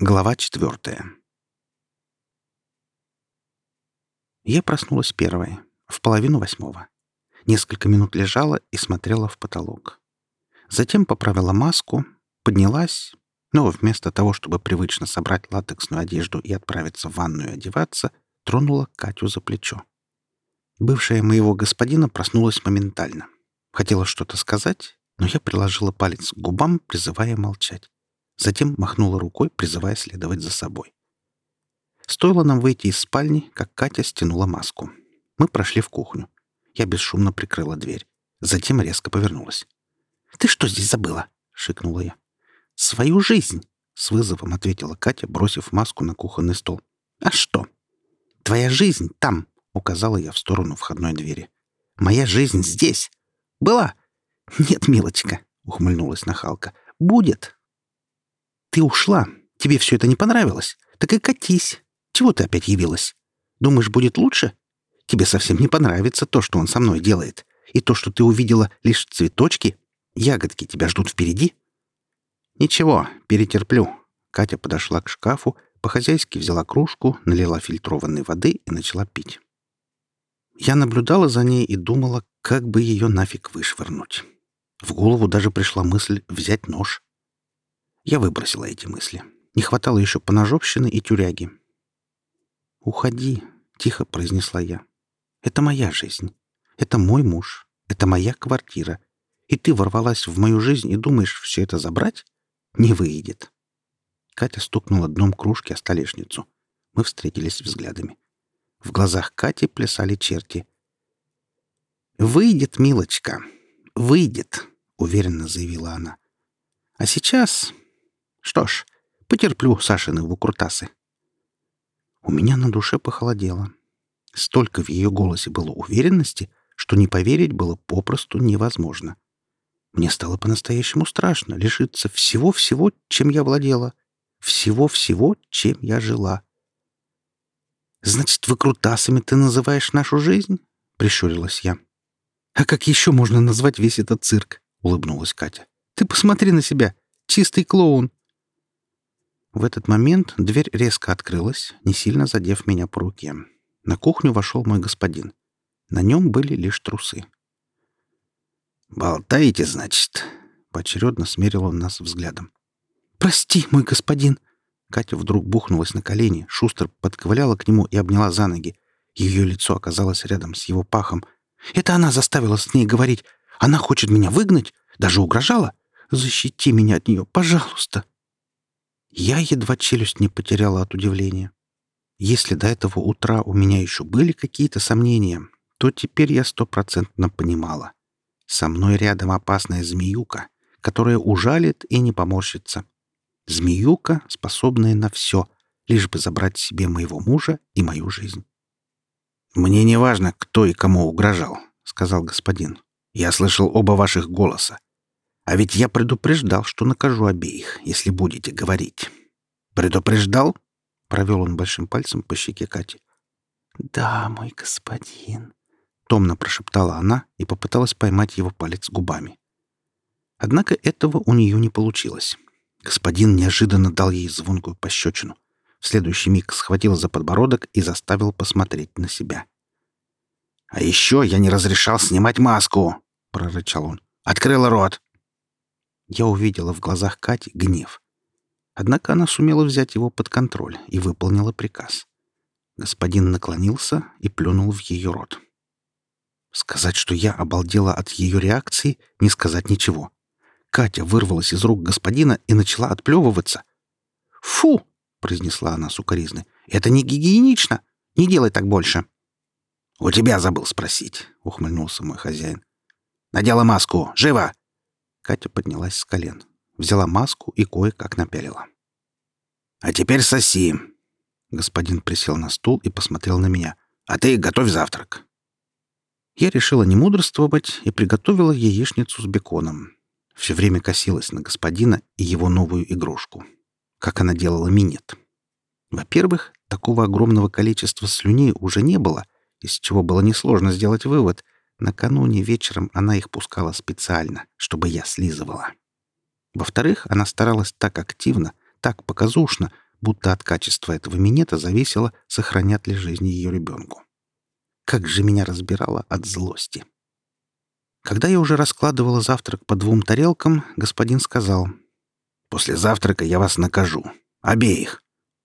Глава четвертая. Я проснулась первой, в половину восьмого. Несколько минут лежала и смотрела в потолок. Затем поправила маску, поднялась, но вместо того, чтобы привычно собрать латексную одежду и отправиться в ванную одеваться, тронула Катю за плечо. Бывшая моего господина проснулась моментально. Хотела что-то сказать, но я приложила палец к губам, призывая молчать. Затем махнула рукой, призывая следовать за собой. Стоило нам выйти из спальни, как Катя стянула маску. Мы прошли в кухню. Я бесшумно прикрыла дверь. Затем резко повернулась. «Ты что здесь забыла?» — шикнула я. «Свою жизнь!» — с вызовом ответила Катя, бросив маску на кухонный стол. «А что?» «Твоя жизнь там!» — указала я в сторону входной двери. «Моя жизнь здесь! Была!» «Нет, милочка!» — ухмыльнулась нахалка. «Будет!» Ты ушла. Тебе все это не понравилось. Так и катись. Чего ты опять явилась? Думаешь, будет лучше? Тебе совсем не понравится то, что он со мной делает. И то, что ты увидела лишь цветочки. Ягодки тебя ждут впереди. Ничего, перетерплю. Катя подошла к шкафу, по-хозяйски взяла кружку, налила фильтрованной воды и начала пить. Я наблюдала за ней и думала, как бы ее нафиг вышвырнуть. В голову даже пришла мысль взять нож. Я выбросила эти мысли. Не хватало еще поножовщины и тюряги. «Уходи», — тихо произнесла я. «Это моя жизнь. Это мой муж. Это моя квартира. И ты ворвалась в мою жизнь и думаешь все это забрать? Не выйдет». Катя стукнула дном кружки о столешницу. Мы встретились взглядами. В глазах Кати плясали черти. «Выйдет, милочка, выйдет», — уверенно заявила она. «А сейчас что ж, потерплю Сашины выкрутасы. У меня на душе похолодело. Столько в ее голосе было уверенности, что не поверить было попросту невозможно. Мне стало по-настоящему страшно лишиться всего-всего, чем я владела, всего-всего, чем я жила. «Значит, выкрутасами ты называешь нашу жизнь?» — прищурилась я. «А как еще можно назвать весь этот цирк?» — улыбнулась Катя. «Ты посмотри на себя. Чистый клоун. В этот момент дверь резко открылась, не сильно задев меня по руке. На кухню вошел мой господин. На нем были лишь трусы. «Болтаете, значит?» — поочередно смерил он нас взглядом. «Прости, мой господин!» Катя вдруг бухнулась на колени, шустро подковыляла к нему и обняла за ноги. Ее лицо оказалось рядом с его пахом. «Это она заставила с ней говорить. Она хочет меня выгнать? Даже угрожала? Защити меня от нее, пожалуйста!» Я едва челюсть не потеряла от удивления. Если до этого утра у меня еще были какие-то сомнения, то теперь я стопроцентно понимала. Со мной рядом опасная змеюка, которая ужалит и не поморщится. Змеюка, способная на все, лишь бы забрать себе моего мужа и мою жизнь. «Мне не важно, кто и кому угрожал», — сказал господин. «Я слышал оба ваших голоса. А ведь я предупреждал, что накажу обеих, если будете говорить. Предупреждал? Провел он большим пальцем по щеке Кати. Да, мой господин. Томно прошептала она и попыталась поймать его палец губами. Однако этого у нее не получилось. Господин неожиданно дал ей звонкую пощечину. В следующий миг схватил за подбородок и заставил посмотреть на себя. «А еще я не разрешал снимать маску!» — прорычал он. «Открыла рот! Я увидела в глазах Кати гнев. Однако она сумела взять его под контроль и выполнила приказ. Господин наклонился и плюнул в ее рот. Сказать, что я обалдела от ее реакции, не сказать ничего. Катя вырвалась из рук господина и начала отплевываться. «Фу!» — произнесла она сукоризной. «Это не гигиенично! Не делай так больше!» «У тебя забыл спросить», — ухмыльнулся мой хозяин. «Надела маску! Живо!» Катя поднялась с колен, взяла маску и кое-как напялила. «А теперь соси!» Господин присел на стул и посмотрел на меня. «А ты готовь завтрак!» Я решила не мудрствовать и приготовила яичницу с беконом. Все время косилась на господина и его новую игрушку. Как она делала минет. Во-первых, такого огромного количества слюней уже не было, из чего было несложно сделать вывод — Накануне вечером она их пускала специально, чтобы я слизывала. Во-вторых, она старалась так активно, так показушно, будто от качества этого минета зависело, сохранят ли жизнь ее ребенку. Как же меня разбирало от злости. Когда я уже раскладывала завтрак по двум тарелкам, господин сказал, «После завтрака я вас накажу. Обеих».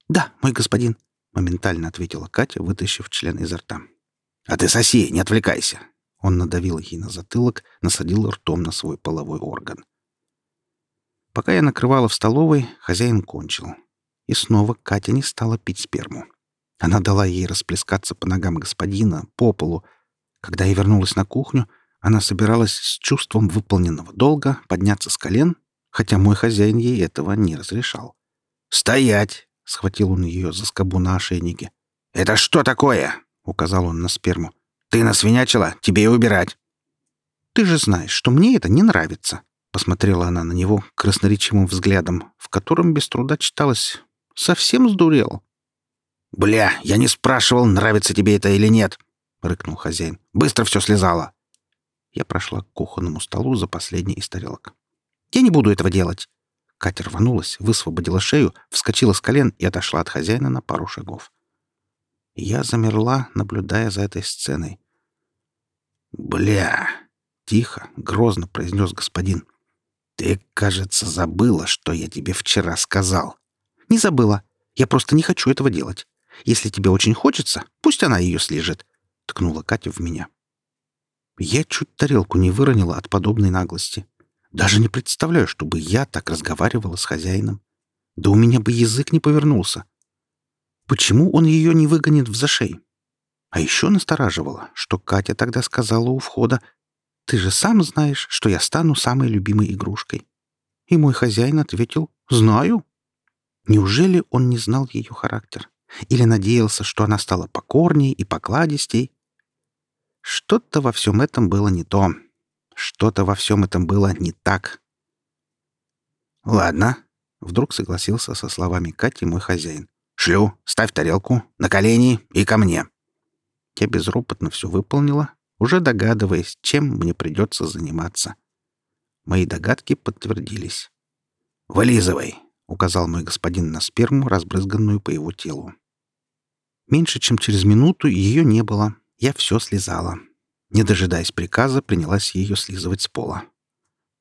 «Да, мой господин», — моментально ответила Катя, вытащив член изо рта. «А ты соси, не отвлекайся!» Он надавил ей на затылок, насадил ртом на свой половой орган. Пока я накрывала в столовой, хозяин кончил. И снова Катя не стала пить сперму. Она дала ей расплескаться по ногам господина, по полу. Когда я вернулась на кухню, она собиралась с чувством выполненного долга подняться с колен, хотя мой хозяин ей этого не разрешал. «Стоять!» — схватил он ее за скобу на ошейнике. «Это что такое?» — указал он на сперму. «Ты насвинячила? Тебе и убирать!» «Ты же знаешь, что мне это не нравится!» Посмотрела она на него красноречивым взглядом, в котором без труда читалось «Совсем сдурел?» «Бля, я не спрашивал, нравится тебе это или нет!» — рыкнул хозяин. «Быстро все слезало!» Я прошла к кухонному столу за последней из тарелок. «Я не буду этого делать!» Катя рванулась, высвободила шею, вскочила с колен и отошла от хозяина на пару шагов. Я замерла, наблюдая за этой сценой. «Бля!» — тихо, грозно произнес господин. «Ты, кажется, забыла, что я тебе вчера сказал». «Не забыла. Я просто не хочу этого делать. Если тебе очень хочется, пусть она ее слежет», — ткнула Катя в меня. Я чуть тарелку не выронила от подобной наглости. Даже не представляю, чтобы я так разговаривала с хозяином. Да у меня бы язык не повернулся. Почему он ее не выгонит в зашей? А еще настораживало, что Катя тогда сказала у входа, ты же сам знаешь, что я стану самой любимой игрушкой. И мой хозяин ответил «Знаю». Неужели он не знал ее характер? Или надеялся, что она стала покорней и покладистей? Что-то во всем этом было не то. Что-то во всем этом было не так. «Ладно», — вдруг согласился со словами Кати мой хозяин. «Шлю, ставь тарелку, на колени и ко мне». Я безропотно все выполнила, уже догадываясь, чем мне придется заниматься. Мои догадки подтвердились. «Вылизывай!» — указал мой господин на сперму, разбрызганную по его телу. Меньше чем через минуту ее не было. Я все слезала. Не дожидаясь приказа, принялась ее слизывать с пола.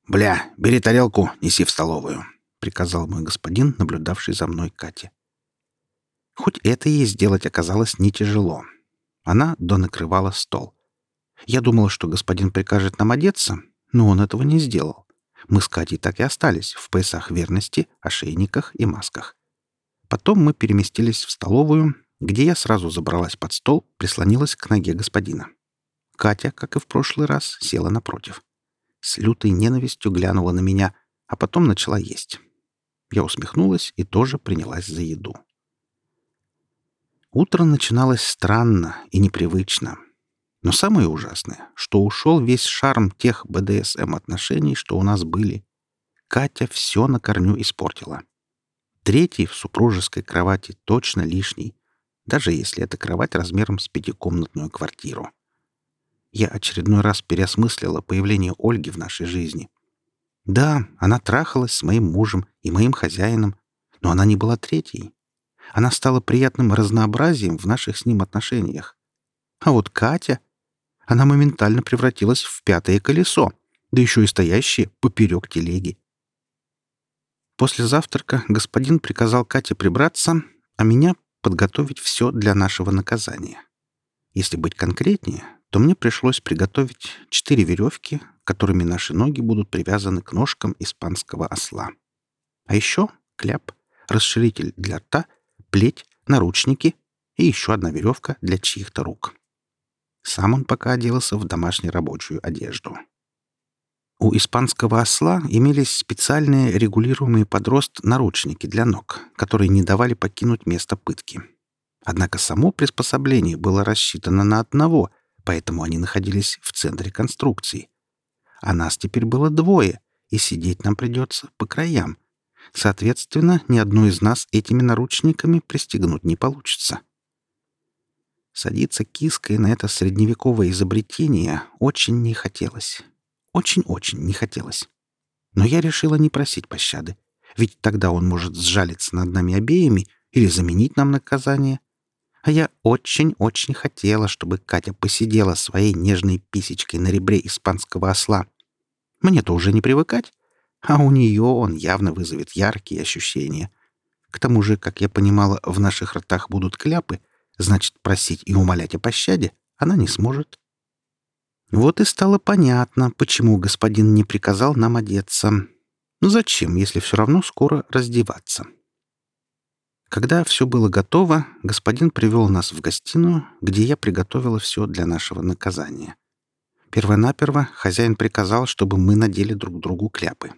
«Бля, бери тарелку, неси в столовую», — приказал мой господин, наблюдавший за мной Катя. Хоть это ей сделать оказалось не тяжело. Она донакрывала стол. Я думала, что господин прикажет нам одеться, но он этого не сделал. Мы с Катей так и остались в поясах верности, ошейниках и масках. Потом мы переместились в столовую, где я сразу забралась под стол, прислонилась к ноге господина. Катя, как и в прошлый раз, села напротив. С лютой ненавистью глянула на меня, а потом начала есть. Я усмехнулась и тоже принялась за еду. Утро начиналось странно и непривычно — но самое ужасное, что ушел весь шарм тех БДСМ-отношений, что у нас были. Катя все на корню испортила. Третий в супружеской кровати точно лишний, даже если это кровать размером с пятикомнатную квартиру. Я очередной раз переосмыслила появление Ольги в нашей жизни. Да, она трахалась с моим мужем и моим хозяином, но она не была третьей. Она стала приятным разнообразием в наших с ним отношениях. А вот Катя она моментально превратилась в пятое колесо, да еще и стоящее поперек телеги. После завтрака господин приказал Кате прибраться, а меня подготовить все для нашего наказания. Если быть конкретнее, то мне пришлось приготовить четыре веревки, которыми наши ноги будут привязаны к ножкам испанского осла. А еще кляп, расширитель для рта, плеть, наручники и еще одна веревка для чьих-то рук. Сам он пока оделся в домашнюю рабочую одежду. У испанского осла имелись специальные регулируемые под рост наручники для ног, которые не давали покинуть место пытки. Однако само приспособление было рассчитано на одного, поэтому они находились в центре конструкции. А нас теперь было двое, и сидеть нам придется по краям. Соответственно, ни одну из нас этими наручниками пристегнуть не получится. Садиться киской на это средневековое изобретение очень не хотелось. Очень-очень не хотелось. Но я решила не просить пощады, ведь тогда он может сжалиться над нами обеими или заменить нам наказание. А я очень-очень хотела, чтобы Катя посидела своей нежной писечкой на ребре испанского осла. Мне-то уже не привыкать, а у нее он явно вызовет яркие ощущения. К тому же, как я понимала, в наших ртах будут кляпы, значит, просить и умолять о пощаде она не сможет. Вот и стало понятно, почему господин не приказал нам одеться. Ну зачем, если все равно скоро раздеваться? Когда все было готово, господин привел нас в гостиную, где я приготовила все для нашего наказания. Первонаперво хозяин приказал, чтобы мы надели друг другу кляпы.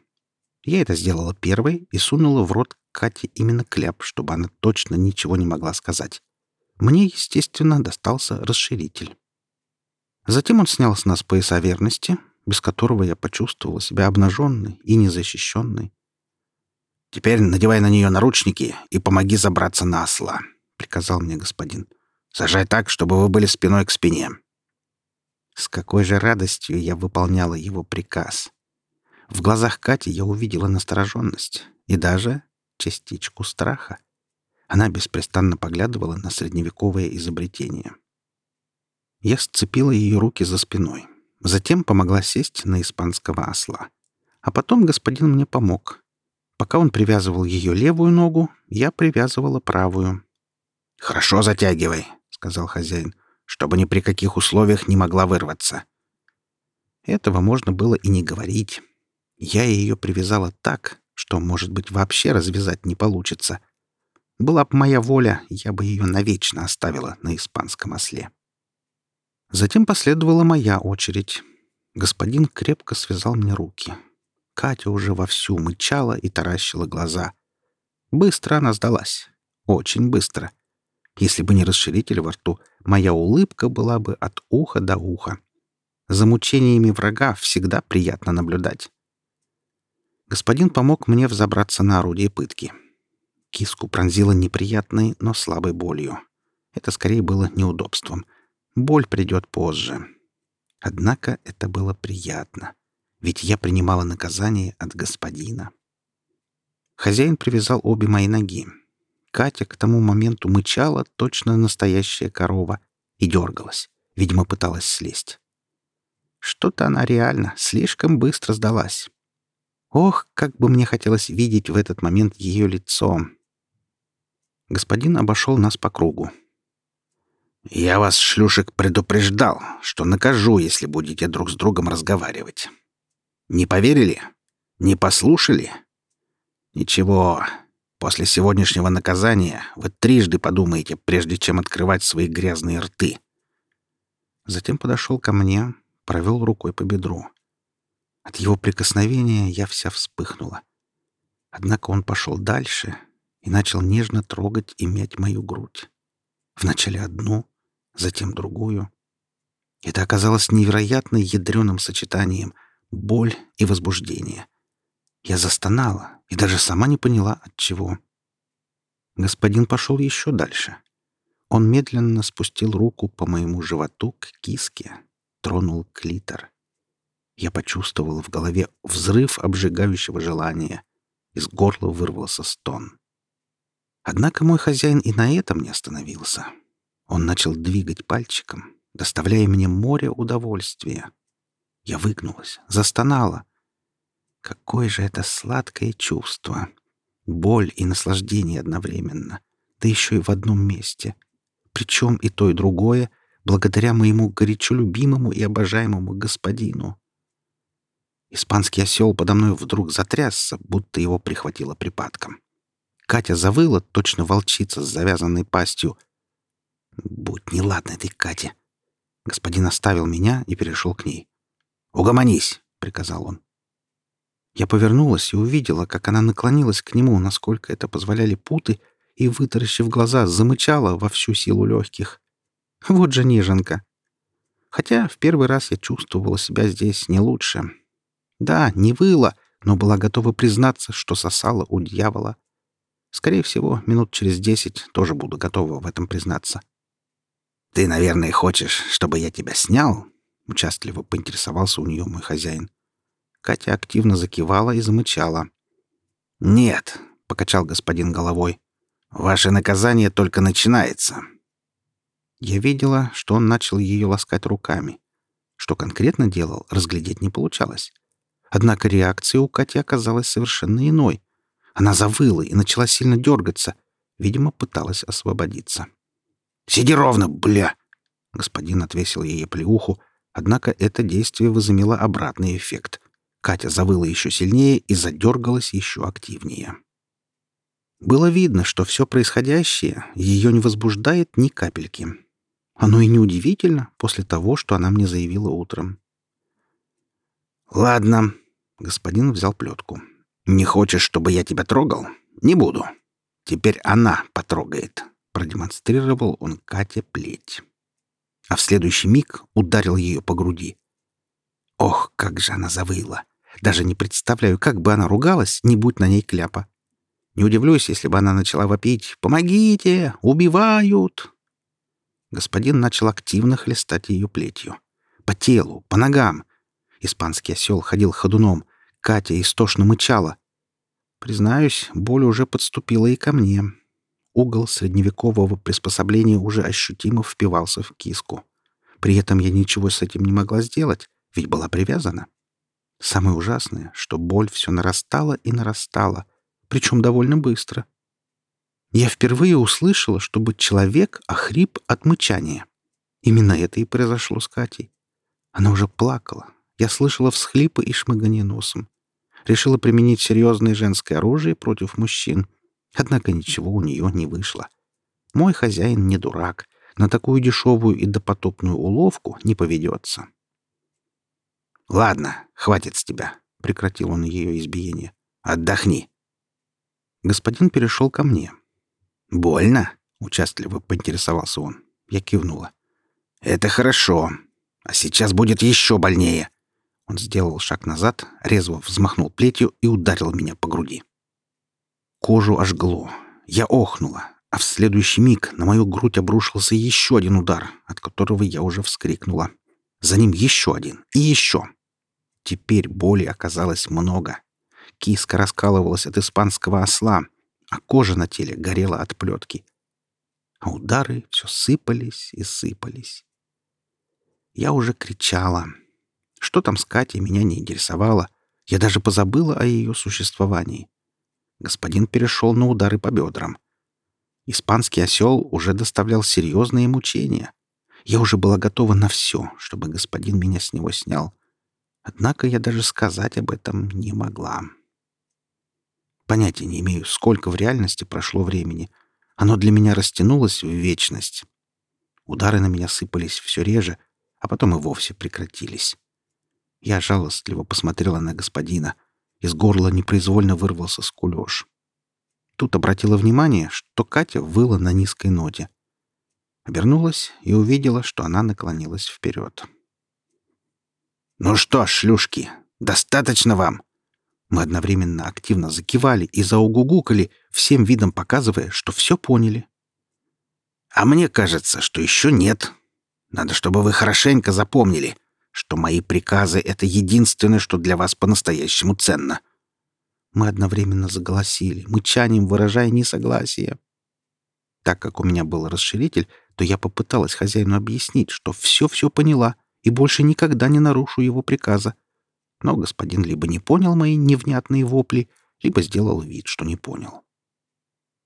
Я это сделала первой и сунула в рот Кате именно кляп, чтобы она точно ничего не могла сказать. Мне, естественно, достался расширитель. Затем он снял с нас пояса верности, без которого я почувствовала себя обнаженной и незащищенной. «Теперь надевай на нее наручники и помоги забраться на осла», — приказал мне господин. «Сажай так, чтобы вы были спиной к спине». С какой же радостью я выполняла его приказ. В глазах Кати я увидела настороженность и даже частичку страха. Она беспрестанно поглядывала на средневековое изобретение. Я сцепила ее руки за спиной. Затем помогла сесть на испанского осла. А потом господин мне помог, Пока он привязывал ее левую ногу, я привязывала правую. «Хорошо затягивай», — сказал хозяин, «чтобы ни при каких условиях не могла вырваться». Этого можно было и не говорить. Я ее привязала так, что, может быть, вообще развязать не получится. Была бы моя воля, я бы ее навечно оставила на испанском осле. Затем последовала моя очередь. Господин крепко связал мне руки. Катя уже вовсю мычала и таращила глаза. Быстро она сдалась. Очень быстро. Если бы не расширитель во рту, моя улыбка была бы от уха до уха. За мучениями врага всегда приятно наблюдать. Господин помог мне взобраться на орудие пытки. Киску пронзила неприятной, но слабой болью. Это скорее было неудобством. Боль придет позже. Однако это было приятно ведь я принимала наказание от господина. Хозяин привязал обе мои ноги. Катя к тому моменту мычала, точно настоящая корова, и дергалась. Видимо, пыталась слезть. Что-то она реально слишком быстро сдалась. Ох, как бы мне хотелось видеть в этот момент ее лицо. Господин обошел нас по кругу. «Я вас, шлюшек, предупреждал, что накажу, если будете друг с другом разговаривать. Не поверили? Не послушали? Ничего. После сегодняшнего наказания вы трижды подумаете, прежде чем открывать свои грязные рты. Затем подошел ко мне, провел рукой по бедру. От его прикосновения я вся вспыхнула. Однако он пошел дальше и начал нежно трогать и мять мою грудь. Вначале одну, затем другую. Это оказалось невероятно ядреным сочетанием — боль и возбуждение. Я застонала и даже сама не поняла, от чего. Господин пошел еще дальше. Он медленно спустил руку по моему животу к киске, тронул клитор. Я почувствовал в голове взрыв обжигающего желания. Из горла вырвался стон. Однако мой хозяин и на этом не остановился. Он начал двигать пальчиком, доставляя мне море удовольствия. Я выгнулась, застонала. Какое же это сладкое чувство! Боль и наслаждение одновременно, да еще и в одном месте. Причем и то, и другое благодаря моему горячо любимому и обожаемому господину. Испанский осел подо мной вдруг затрясся, будто его прихватило припадком. Катя завыла, точно волчица с завязанной пастью. «Будь неладной ты, Катя!» Господин оставил меня и перешел к ней. «Угомонись!» — приказал он. Я повернулась и увидела, как она наклонилась к нему, насколько это позволяли путы, и, вытаращив глаза, замычала во всю силу легких. Вот же неженка. Хотя в первый раз я чувствовала себя здесь не лучше. Да, не выла, но была готова признаться, что сосала у дьявола. Скорее всего, минут через десять тоже буду готова в этом признаться. «Ты, наверное, хочешь, чтобы я тебя снял?» Участливо поинтересовался у нее мой хозяин. Катя активно закивала и замычала. «Нет», — покачал господин головой. Ваше наказание только начинается». Я видела, что он начал ее ласкать руками. Что конкретно делал, разглядеть не получалось. Однако реакция у Кати оказалась совершенно иной. Она завыла и начала сильно дергаться. Видимо, пыталась освободиться. «Сиди ровно, бля!» Господин отвесил ей плеуху, однако это действие возымело обратный эффект. Катя завыла еще сильнее и задергалась еще активнее. Было видно, что все происходящее ее не возбуждает ни капельки. Оно и неудивительно после того, что она мне заявила утром. «Ладно», — господин взял плетку. «Не хочешь, чтобы я тебя трогал? Не буду. Теперь она потрогает», — продемонстрировал он Кате плеть. А в следующий миг ударил ее по груди. Ох, как же она завыла! Даже не представляю, как бы она ругалась, не будь на ней кляпа. Не удивлюсь, если бы она начала вопить «Помогите! Убивают!» Господин начал активно хлестать ее плетью. По телу, по ногам. Испанский осел ходил ходуном. Катя истошно мычала. Признаюсь, боль уже подступила и ко мне. Угол средневекового приспособления уже ощутимо впивался в киску. При этом я ничего с этим не могла сделать, ведь была привязана. Самое ужасное, что боль все нарастала и нарастала, причем довольно быстро. Я впервые услышала, чтобы человек охрип от мычания. Именно это и произошло с Катей. Она уже плакала. Я слышала всхлипы и шмыгание носом. Решила применить серьезное женское оружие против мужчин. Однако ничего у нее не вышло. Мой хозяин не дурак. На такую дешевую и допотопную уловку не поведется. «Ладно, хватит с тебя», — прекратил он ее избиение. «Отдохни». Господин перешел ко мне. «Больно?» — участливо поинтересовался он. Я кивнула. «Это хорошо. А сейчас будет еще больнее». Он сделал шаг назад, резво взмахнул плетью и ударил меня по груди. Кожу ожгло. Я охнула, а в следующий миг на мою грудь обрушился еще один удар, от которого я уже вскрикнула. За ним еще один и еще. Теперь боли оказалось много. Киска раскалывалась от испанского осла, а кожа на теле горела от плетки. А удары все сыпались и сыпались. Я уже кричала. Что там с Катей, меня не интересовало. Я даже позабыла о ее существовании. Господин перешел на удары по бедрам. Испанский осел уже доставлял серьезные мучения. Я уже была готова на все, чтобы господин меня с него снял. Однако я даже сказать об этом не могла. Понятия не имею, сколько в реальности прошло времени. Оно для меня растянулось в вечность. Удары на меня сыпались все реже, а потом и вовсе прекратились. Я жалостливо посмотрела на господина. Из горла непроизвольно вырвался скулеж. Тут обратила внимание, что Катя выла на низкой ноте. Обернулась и увидела, что она наклонилась вперед. «Ну что, шлюшки, достаточно вам?» Мы одновременно активно закивали и заугугукали, всем видом показывая, что все поняли. «А мне кажется, что еще нет. Надо, чтобы вы хорошенько запомнили, что мои приказы — это единственное, что для вас по-настоящему ценно». Мы одновременно заголосили, мычанием выражая несогласие. Так как у меня был расширитель, то я попыталась хозяину объяснить, что все-все поняла — и больше никогда не нарушу его приказа. Но господин либо не понял мои невнятные вопли, либо сделал вид, что не понял.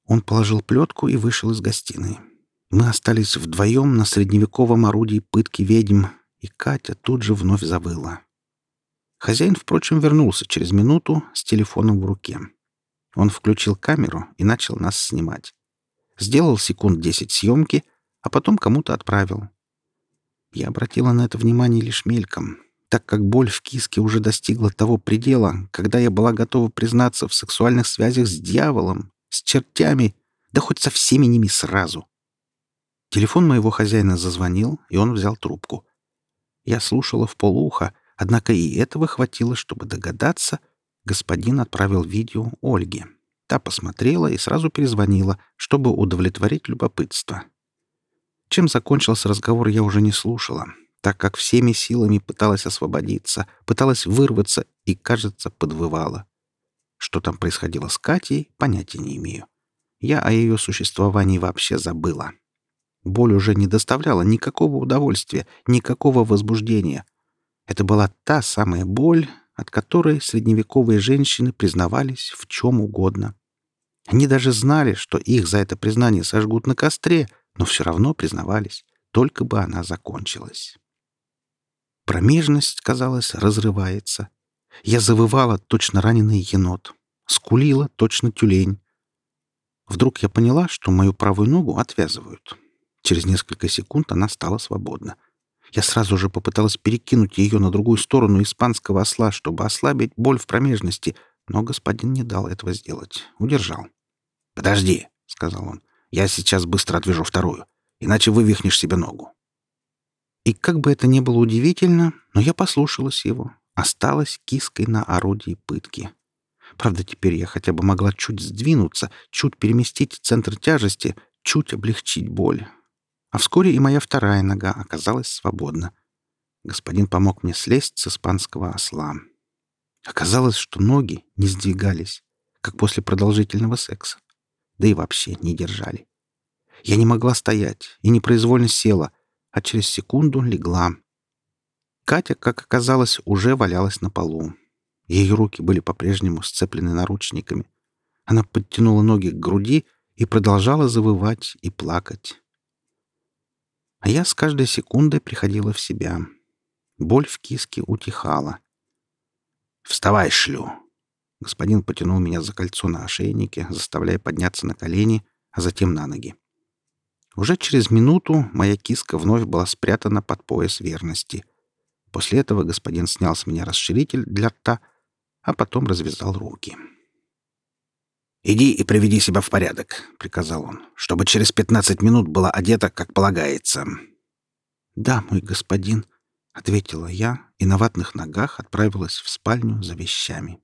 Он положил плетку и вышел из гостиной. Мы остались вдвоем на средневековом орудии пытки ведьм, и Катя тут же вновь завыла. Хозяин, впрочем, вернулся через минуту с телефоном в руке. Он включил камеру и начал нас снимать. Сделал секунд десять съемки, а потом кому-то отправил. Я обратила на это внимание лишь мельком, так как боль в киске уже достигла того предела, когда я была готова признаться в сексуальных связях с дьяволом, с чертями, да хоть со всеми ними сразу. Телефон моего хозяина зазвонил, и он взял трубку. Я слушала в полуха, однако и этого хватило, чтобы догадаться, господин отправил видео Ольге. Та посмотрела и сразу перезвонила, чтобы удовлетворить любопытство. Чем закончился разговор, я уже не слушала, так как всеми силами пыталась освободиться, пыталась вырваться и, кажется, подвывала. Что там происходило с Катей, понятия не имею. я о ее существовании вообще забыла. Боль уже не доставляла никакого удовольствия, никакого возбуждения. Это была та самая боль, от которой средневековые женщины признавались в чем угодно. Они даже знали, что их за это признание сожгут на костре, но все равно признавались, только бы она закончилась. Промежность, казалось, разрывается. Я завывала, точно раненый енот. Скулила, точно тюлень. Вдруг я поняла, что мою правую ногу отвязывают. Через несколько секунд она стала свободна. Я сразу же попыталась перекинуть ее на другую сторону испанского осла, чтобы ослабить боль в промежности, но господин не дал этого сделать. Удержал. «Подожди», — сказал он. «Я сейчас быстро отвяжу вторую, иначе вывихнешь себе ногу». И как бы это ни было удивительно, но я послушалась его. Осталась киской на орудии пытки. Правда, теперь я хотя бы могла чуть сдвинуться, чуть переместить центр тяжести, чуть облегчить боль. А вскоре и моя вторая нога оказалась свободна. Господин помог мне слезть с испанского осла. Оказалось, что ноги не сдвигались, как после продолжительного секса. Да и вообще не держали. Я не могла стоять и непроизвольно села, а через секунду легла. Катя, как оказалось, уже валялась на полу. Ее руки были по-прежнему сцеплены наручниками. Она подтянула ноги к груди и продолжала завывать и плакать. А я с каждой секундой приходила в себя. Боль в киске утихала. «Вставай, шлю!» Господин потянул меня за кольцо на ошейнике, заставляя подняться на колени, а затем на ноги. Уже через минуту моя киска вновь была спрятана под пояс верности. После этого господин снял с меня расширитель для рта, а потом развязал руки. «Иди и приведи себя в порядок», — приказал он, «чтобы через пятнадцать минут была одета, как полагается». «Да, мой господин», — ответила я и на ватных ногах отправилась в спальню за вещами.